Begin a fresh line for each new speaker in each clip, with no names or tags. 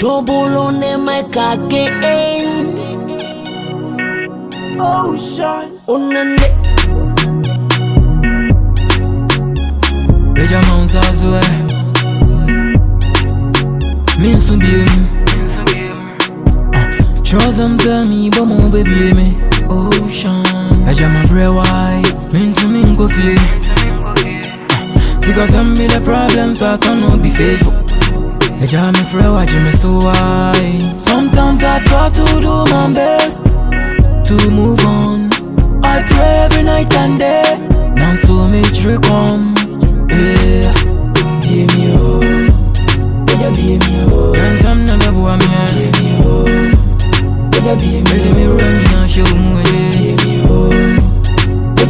Dobble on them again. Ocean. Unande.
Reja Mount Azue Min su biem Trozam tell me me Ocean Reja my bre why Min to min go fie See cause I'm me the problem so I cannot be faithful Reja me fre watch me so why? Sometimes I try to do my best To move on. I pray every night and day. Now so me trick come yeah, be me oh, yeah, be me oh. Can't come na babu wa me, be me oh, yeah, be me oh. me run na show yeah, be me oh,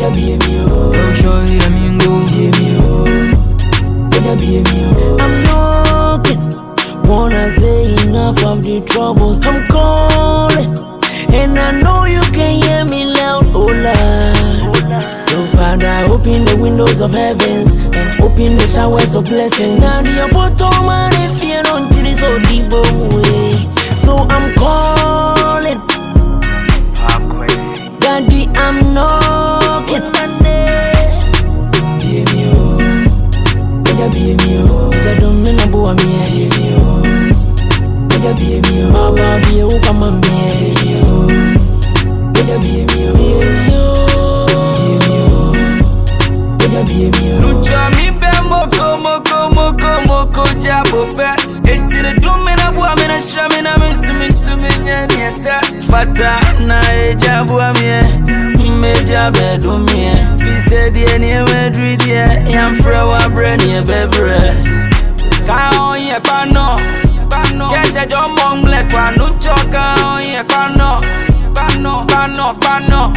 yeah,
be me oh.
Oh show me go, be me oh,
yeah, be me oh. Wanna say enough of the troubles I'm calling. And I know you can hear me loud, oh Lord. So Father, open the windows of heavens and open the showers of blessings. Now the yeah, be me oh.
Lucha mi be moko moko moko moko jabo be Etire dume na bua me na shra me na me sumi tumi nye nye se. Fata na e jabo amye Me jabe dumye Fi se die ni e medri die Yam fre wa bre ni e bebre Ka on ye pano Pano Keshe jo mongle kwa nucho Ka on ye pano Pano Pano Pano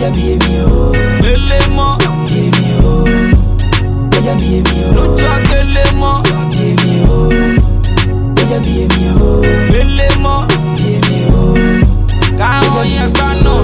Oya
bí èmi o.
Gbélé mọ́. Èmi o. Oya bí
èmi
o. Lójú agbélé mọ́. Èmi o. Oya bí èmi o. Gbélé mọ́. Èmi o. Káwọn yẹn gbá náà.